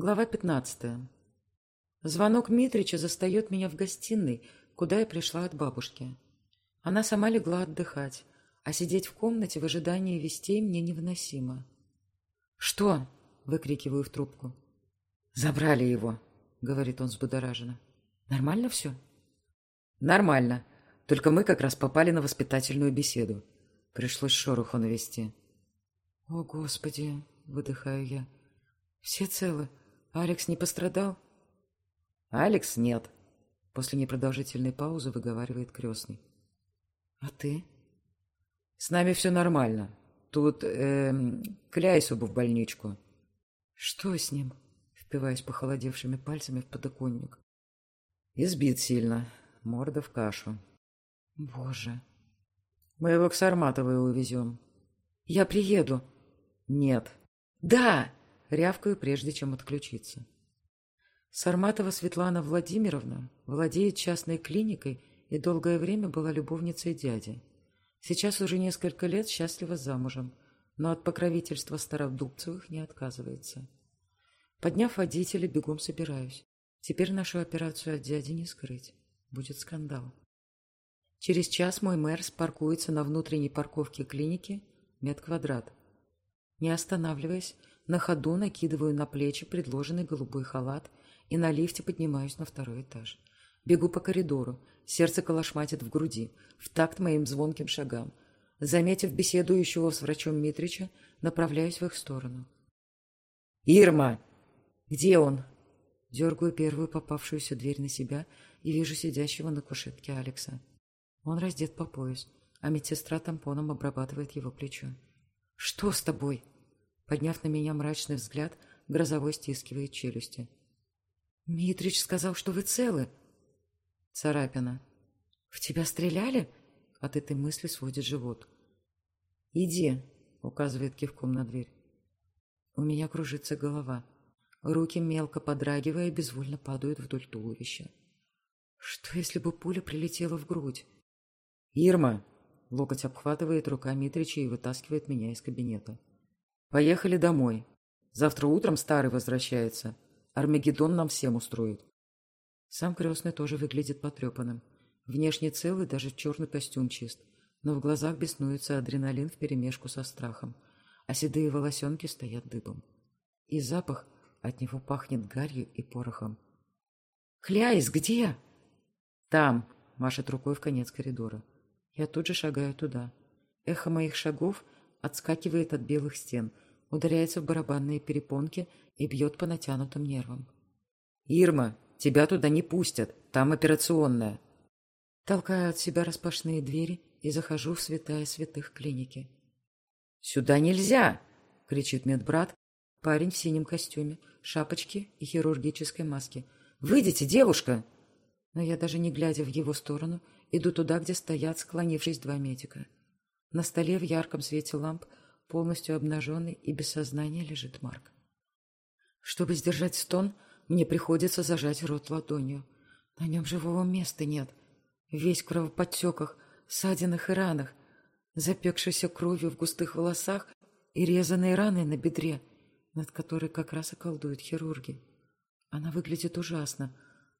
Глава 15. Звонок Митрича застает меня в гостиной, куда я пришла от бабушки. Она сама легла отдыхать, а сидеть в комнате в ожидании вестей мне невыносимо. «Что?» — выкрикиваю в трубку. «Забрали его», — говорит он взбудораженно. «Нормально все?» «Нормально. Только мы как раз попали на воспитательную беседу. Пришлось шороху навести». «О, Господи!» — выдыхаю я. «Все целы? Алекс не пострадал?» «Алекс нет», — после непродолжительной паузы выговаривает крестный. «А ты?» «С нами все нормально. Тут э, Кляйсу бы в больничку». «Что с ним?» — впиваясь похолодевшими пальцами в подоконник. «Избит сильно. Морда в кашу». «Боже!» «Мы его к Сарматовой увезем». «Я приеду». «Нет». «Да!» Рявкаю, прежде чем отключиться. Сарматова Светлана Владимировна владеет частной клиникой и долгое время была любовницей дяди. Сейчас уже несколько лет счастлива замужем, но от покровительства Стародубцевых не отказывается. Подняв водителя, бегом собираюсь. Теперь нашу операцию от дяди не скрыть. Будет скандал. Через час мой мэр паркуется на внутренней парковке клиники «Медквадрат». Не останавливаясь, на ходу накидываю на плечи предложенный голубой халат и на лифте поднимаюсь на второй этаж. Бегу по коридору, сердце колошматит в груди, в такт моим звонким шагам. Заметив беседующего с врачом Митрича, направляюсь в их сторону. «Ирма!» «Где он?» Дергаю первую попавшуюся дверь на себя и вижу сидящего на кушетке Алекса. Он раздет по пояс, а медсестра тампоном обрабатывает его плечо. «Что с тобой?» Подняв на меня мрачный взгляд, Грозовой стискивает челюсти. «Митрич сказал, что вы целы». «Царапина». «В тебя стреляли?» От этой мысли сводит живот. «Иди», — указывает кивком на дверь. У меня кружится голова. Руки, мелко подрагивая, безвольно падают вдоль туловища. Что, если бы пуля прилетела в грудь? «Ирма!» — локоть обхватывает рука Митрича и вытаскивает меня из кабинета. Поехали домой. Завтра утром старый возвращается. Армагеддон нам всем устроит. Сам крестный тоже выглядит потрепанным. Внешне целый, даже черный костюм чист. Но в глазах беснуется адреналин вперемешку со страхом. А седые волосенки стоят дыбом. И запах от него пахнет гарью и порохом. «Хляйс, где?» «Там», — машет рукой в конец коридора. Я тут же шагаю туда. Эхо моих шагов — отскакивает от белых стен, ударяется в барабанные перепонки и бьет по натянутым нервам. «Ирма, тебя туда не пустят, там операционная». Толкаю от себя распашные двери и захожу в святая святых клиники. «Сюда нельзя!» — кричит медбрат, парень в синем костюме, шапочке и хирургической маске. «Выйдите, девушка!» Но я даже не глядя в его сторону, иду туда, где стоят, склонившись два медика. На столе в ярком свете ламп, полностью обнаженный и без сознания, лежит Марк. Чтобы сдержать стон, мне приходится зажать рот ладонью. На нем живого места нет. Весь в кровоподтеках, ссадинах и ранах, запекшейся кровью в густых волосах и резаные раны на бедре, над которой как раз околдуют хирурги. Она выглядит ужасно,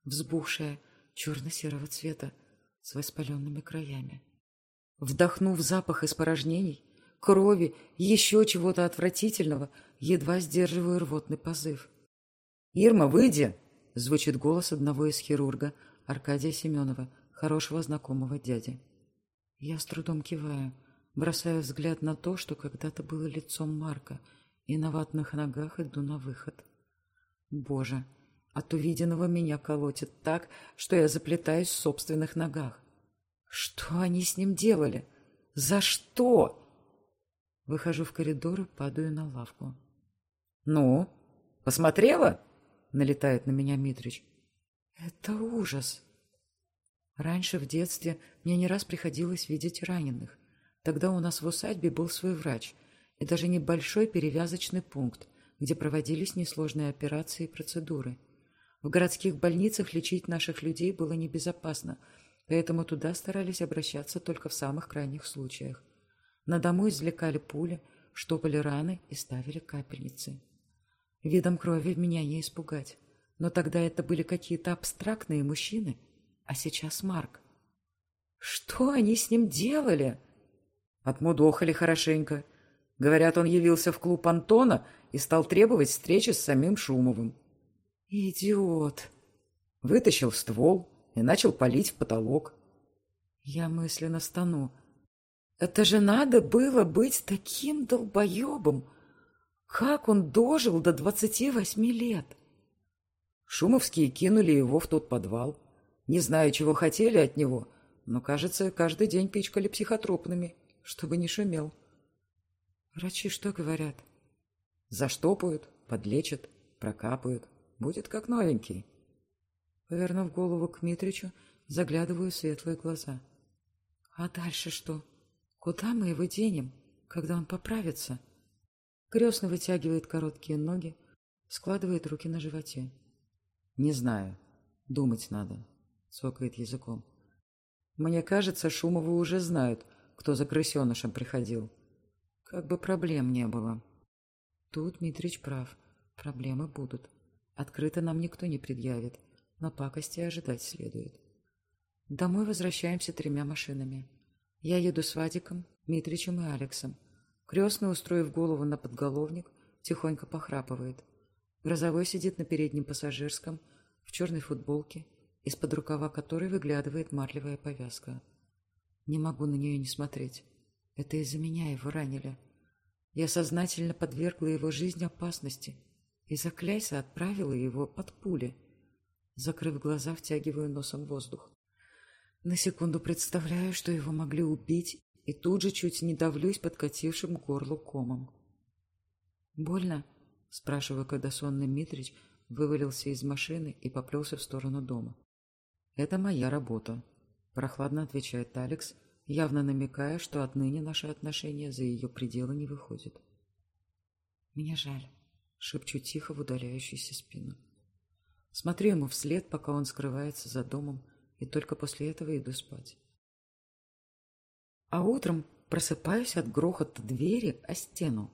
взбухшая, черно-серого цвета, с воспаленными краями. Вдохнув запах испорожнений, крови, еще чего-то отвратительного, едва сдерживаю рвотный позыв. «Ирма, выйди!» — звучит голос одного из хирурга, Аркадия Семенова, хорошего знакомого дяди. Я с трудом киваю, бросая взгляд на то, что когда-то было лицом Марка, и на ватных ногах иду на выход. Боже, от увиденного меня колотит так, что я заплетаюсь в собственных ногах. Что они с ним делали? За что? Выхожу в коридор и падаю на лавку. «Ну, посмотрела?» — налетает на меня Митрич. «Это ужас!» Раньше в детстве мне не раз приходилось видеть раненых. Тогда у нас в усадьбе был свой врач и даже небольшой перевязочный пункт, где проводились несложные операции и процедуры. В городских больницах лечить наших людей было небезопасно — поэтому туда старались обращаться только в самых крайних случаях. На дому извлекали пули, штопали раны и ставили капельницы. Видом крови меня не испугать. Но тогда это были какие-то абстрактные мужчины, а сейчас Марк. Что они с ним делали? Отмудохали хорошенько. Говорят, он явился в клуб Антона и стал требовать встречи с самим Шумовым. Идиот. Вытащил ствол и начал палить в потолок. Я мысленно стану. Это же надо было быть таким долбоебом. Как он дожил до двадцати восьми лет? Шумовские кинули его в тот подвал. Не знаю, чего хотели от него, но, кажется, каждый день пичкали психотропными, чтобы не шумел. Врачи что говорят? Заштопают, подлечат, прокапают. Будет как новенький. Повернув голову к Митричу, заглядываю в светлые глаза. А дальше что? Куда мы его денем, когда он поправится? Крестный вытягивает короткие ноги, складывает руки на животе. Не знаю. Думать надо. Цокает языком. Мне кажется, Шумовы уже знают, кто за крысенышем приходил. Как бы проблем не было. Тут Митрич прав. Проблемы будут. Открыто нам никто не предъявит. На пакости ожидать следует. Домой возвращаемся тремя машинами. Я еду с Вадиком, Митричем и Алексом. Крестный, устроив голову на подголовник, тихонько похрапывает. Грозовой сидит на переднем пассажирском, в черной футболке, из-под рукава которой выглядывает марлевая повязка. Не могу на нее не смотреть. Это из-за меня его ранили. Я сознательно подвергла его жизни опасности и закляйся отправила его под пули. Закрыв глаза, втягиваю носом воздух. На секунду представляю, что его могли убить, и тут же чуть не давлюсь подкатившим горлу комом. «Больно?» — спрашиваю, когда сонный Митрич вывалился из машины и поплелся в сторону дома. «Это моя работа», — прохладно отвечает Алекс, явно намекая, что отныне наши отношения за ее пределы не выходят. «Мне жаль», — шепчу тихо в удаляющуюся спину. Смотрю ему вслед, пока он скрывается за домом, и только после этого иду спать. А утром просыпаюсь от грохота двери о стену.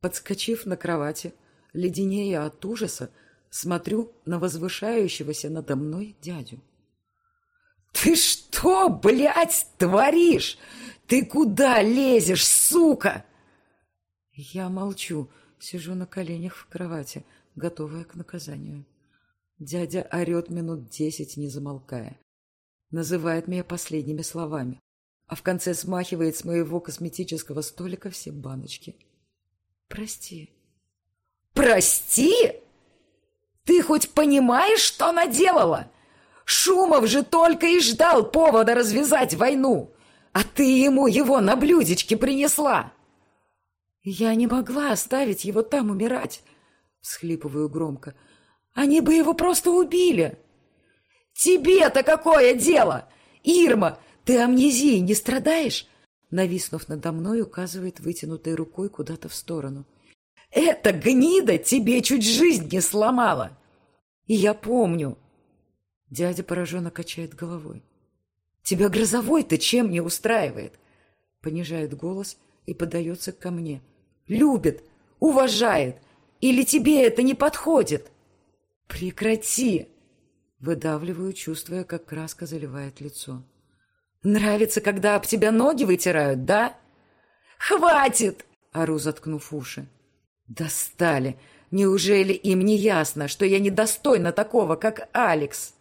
Подскочив на кровати, леденея от ужаса, смотрю на возвышающегося надо мной дядю. «Ты что, блядь, творишь? Ты куда лезешь, сука?» Я молчу, сижу на коленях в кровати, готовая к наказанию. Дядя орет минут десять, не замолкая. Называет меня последними словами, а в конце смахивает с моего косметического столика все баночки. «Прости». «Прости? Ты хоть понимаешь, что наделала? Шумов же только и ждал повода развязать войну, а ты ему его на блюдечке принесла!» «Я не могла оставить его там умирать!» — всхлипываю громко. «Они бы его просто убили!» «Тебе-то какое дело? Ирма, ты амнезией не страдаешь?» Нависнув надо мной, указывает вытянутой рукой куда-то в сторону. «Эта гнида тебе чуть жизнь не сломала!» «И я помню!» Дядя пораженно качает головой. «Тебя грозовой-то чем не устраивает?» Понижает голос и подается ко мне любит, уважает. Или тебе это не подходит? Прекрати! Выдавливаю, чувствуя, как краска заливает лицо. Нравится, когда об тебя ноги вытирают, да? Хватит! Ору, заткнув уши. Достали! Неужели им не ясно, что я недостойна такого, как Алекс?